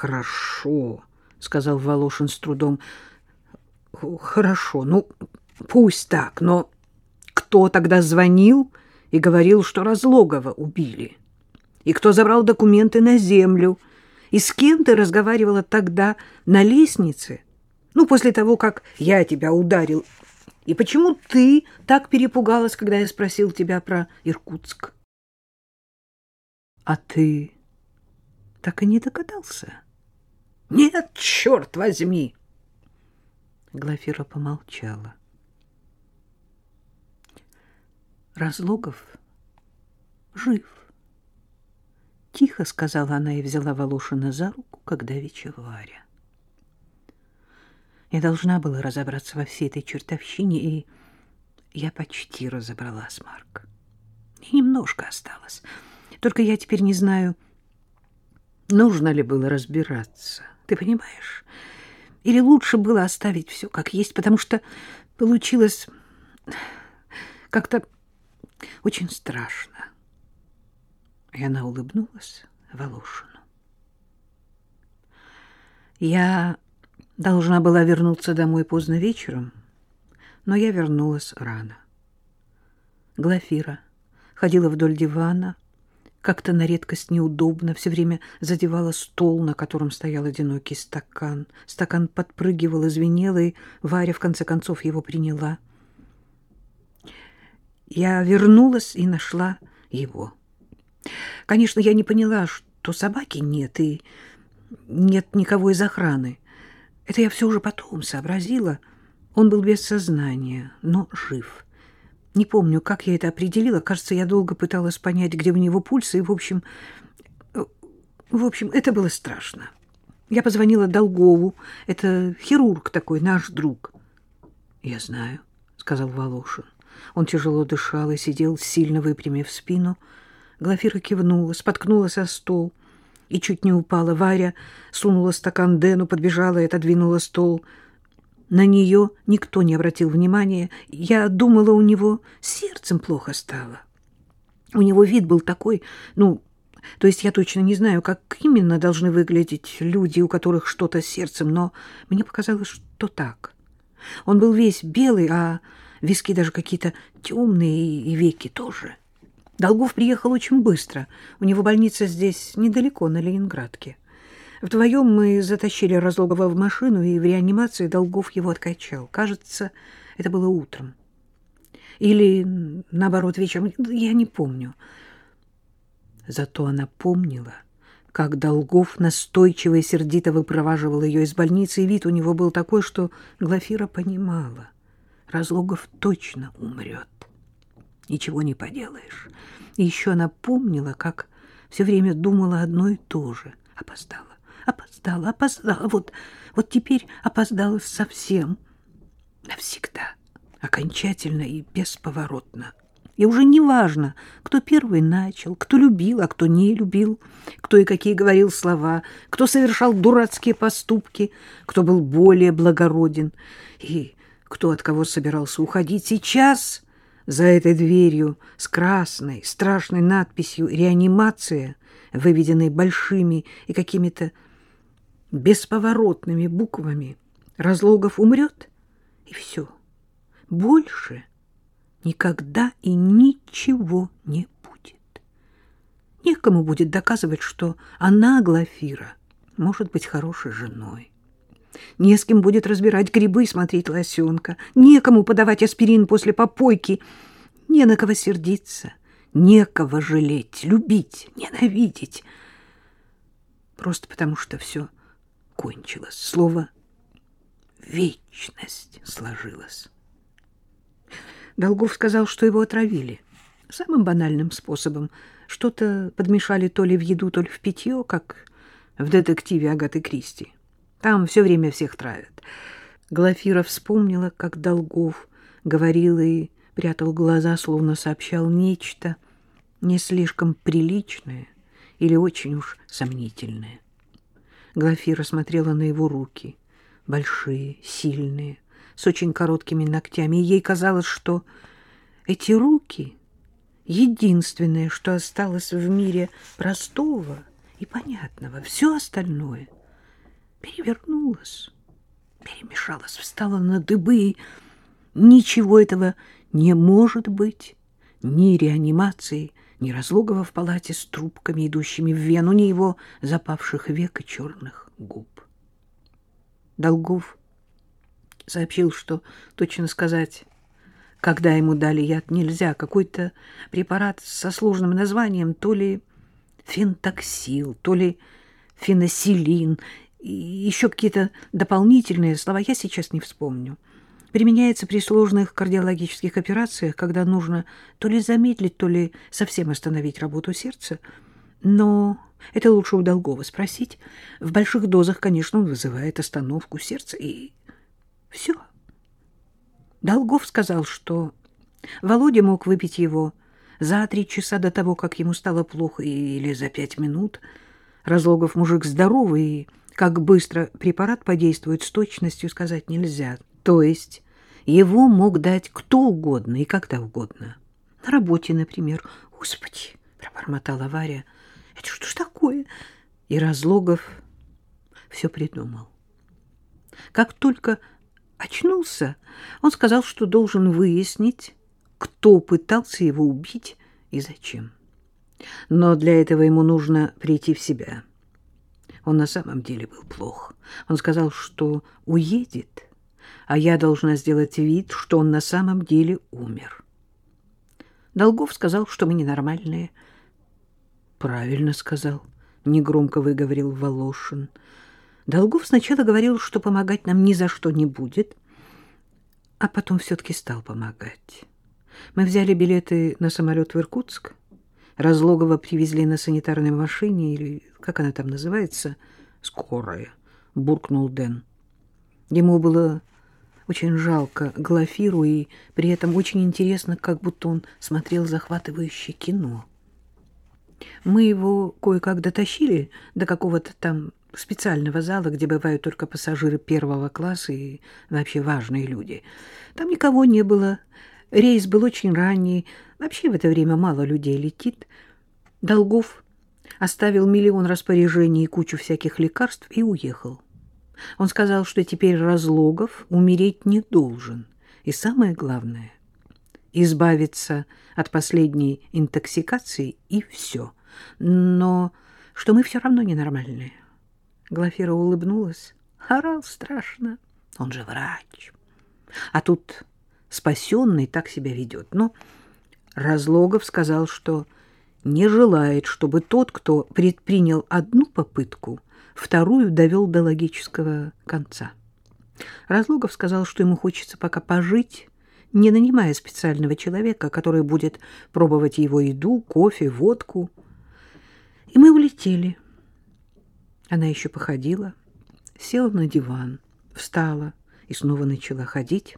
Хорошо, сказал Волошин с трудом. Хорошо, ну, пусть так, но кто тогда звонил и говорил, что Разлогова убили? И кто забрал документы на землю? И с кем ты разговаривала тогда на лестнице? Ну, после того, как я тебя ударил. И почему ты так перепугалась, когда я спросил тебя про Иркутск? А ты так и не догадался? Нет, черт возьми! Глафира помолчала. Разлогов жив. Тихо сказала она и взяла Волошина за руку, когда вечер Варя. Я должна была разобраться во всей этой чертовщине, и я почти разобралась, Марк. И немножко осталось. Только я теперь не знаю, нужно ли было разбираться. Ты понимаешь? Или лучше было оставить все как есть, потому что получилось как-то очень страшно. И она улыбнулась Волошину. Я должна была вернуться домой поздно вечером, но я вернулась рано. Глафира ходила вдоль дивана, как-то на редкость неудобно, все время задевала стол, на котором стоял одинокий стакан. Стакан подпрыгивал и звенел, и Варя в конце концов его приняла. Я вернулась и нашла его. Конечно, я не поняла, что собаки нет, и нет никого из охраны. Это я все уже потом сообразила. Он был без сознания, но жив. Не помню, как я это определила. Кажется, я долго пыталась понять, где у него пульс, и, в общем... В общем, это было страшно. Я позвонила Долгову. Это хирург такой, наш друг. — Я знаю, — сказал Волошин. Он тяжело дышал и сидел, сильно выпрямив спину. Глафира кивнула, споткнулась о стол и чуть не упала. Варя сунула стакан Дэну, подбежала и отодвинула стол — на нее никто не обратил внимания. Я думала, у него сердцем плохо стало. У него вид был такой, ну, то есть я точно не знаю, как именно должны выглядеть люди, у которых что-то с сердцем, но мне показалось, что так. Он был весь белый, а виски даже какие-то темные и веки тоже. Долгов приехал очень быстро. У него больница здесь недалеко, на Ленинградке. Вдвоем мы затащили Разлогова в машину, и в реанимации Долгов его откачал. Кажется, это было утром. Или, наоборот, вечером. Я не помню. Зато она помнила, как Долгов настойчиво и сердито выпроваживал ее из больницы, и вид у него был такой, что Глафира понимала. Разлогов точно умрет. Ничего не поделаешь. И еще она помнила, как все время думала одно и то же. Опоздала опоздала, опоздала. Вот, вот теперь опоздала совсем. Навсегда. Окончательно и бесповоротно. И уже не важно, кто первый начал, кто любил, а кто не любил, кто и какие говорил слова, кто совершал дурацкие поступки, кто был более благороден и кто от кого собирался уходить. Сейчас за этой дверью с красной страшной надписью «Реанимация», выведенной большими и какими-то бесповоротными буквами Разлогов умрет, и все. Больше никогда и ничего не будет. Некому будет доказывать, что она, Глафира, может быть хорошей женой. Не с кем будет разбирать грибы и смотреть лосенка. Некому подавать аспирин после попойки. Не на кого сердиться, некого жалеть, любить, ненавидеть. Просто потому что все кончилось. Слово «вечность» сложилось. Долгов сказал, что его отравили. Самым банальным способом. Что-то подмешали то ли в еду, то ли в питье, как в детективе Агаты Кристи. Там все время всех травят. Глафира вспомнила, как Долгов говорил и прятал глаза, словно сообщал нечто не слишком приличное или очень уж сомнительное. Глафира смотрела на его руки, большие, сильные, с очень короткими ногтями, и ей казалось, что эти руки — единственное, что осталось в мире простого и понятного. Все остальное перевернулась, перемешалась, встала на дыбы, и ничего этого не может быть, ни реанимации, ни разлогова в палате с трубками, идущими в вену, ни его запавших век и черных губ. Долгов сообщил, что, точно сказать, когда ему дали яд, нельзя. Какой-то препарат со сложным названием, то ли фентоксил, то ли феносилин, и еще какие-то дополнительные слова, я сейчас не вспомню. Применяется при сложных кардиологических операциях, когда нужно то ли замедлить, то ли совсем остановить работу сердца. Но это лучше у Долгова спросить. В больших дозах, конечно, он вызывает остановку сердца, и все. Долгов сказал, что Володя мог выпить его за три часа до того, как ему стало плохо, или за пять минут. Разлогов мужик здоровый, и как быстро препарат подействует с точностью сказать нельзя. То есть его мог дать кто угодно и когда угодно. На работе, например. Господи, пробормотала Варя. Это что ж такое? И Разлогов все придумал. Как только очнулся, он сказал, что должен выяснить, кто пытался его убить и зачем. Но для этого ему нужно прийти в себя. Он на самом деле был плох. Он сказал, что уедет, а я должна сделать вид, что он на самом деле умер. Долгов сказал, что мы ненормальные. Правильно сказал, негромко выговорил Волошин. Долгов сначала говорил, что помогать нам ни за что не будет, а потом все-таки стал помогать. Мы взяли билеты на самолет в Иркутск, Разлогова привезли на санитарной машине, или как она там называется, скорая, буркнул Дэн. Ему было очень жалко Глафиру, и при этом очень интересно, как будто он смотрел захватывающее кино. Мы его кое-как дотащили до какого-то там специального зала, где бывают только пассажиры первого класса и вообще важные люди. Там никого не было. Рейс был очень ранний. Вообще в это время мало людей летит. Долгов оставил миллион распоряжений и кучу всяких лекарств и уехал. Он сказал, что теперь Разлогов умереть не должен. И самое главное — избавиться от последней интоксикации и все. Но что мы все равно ненормальные. Глафира улыбнулась. Орал страшно. Он же врач. А тут спасенный так себя ведет. Но Разлогов сказал, что не желает, чтобы тот, кто предпринял одну попытку, вторую довел до логического конца. Разлогов сказал, что ему хочется пока пожить, не нанимая специального человека, который будет пробовать его еду, кофе, водку. И мы улетели. Она еще походила, села на диван, встала и снова начала ходить.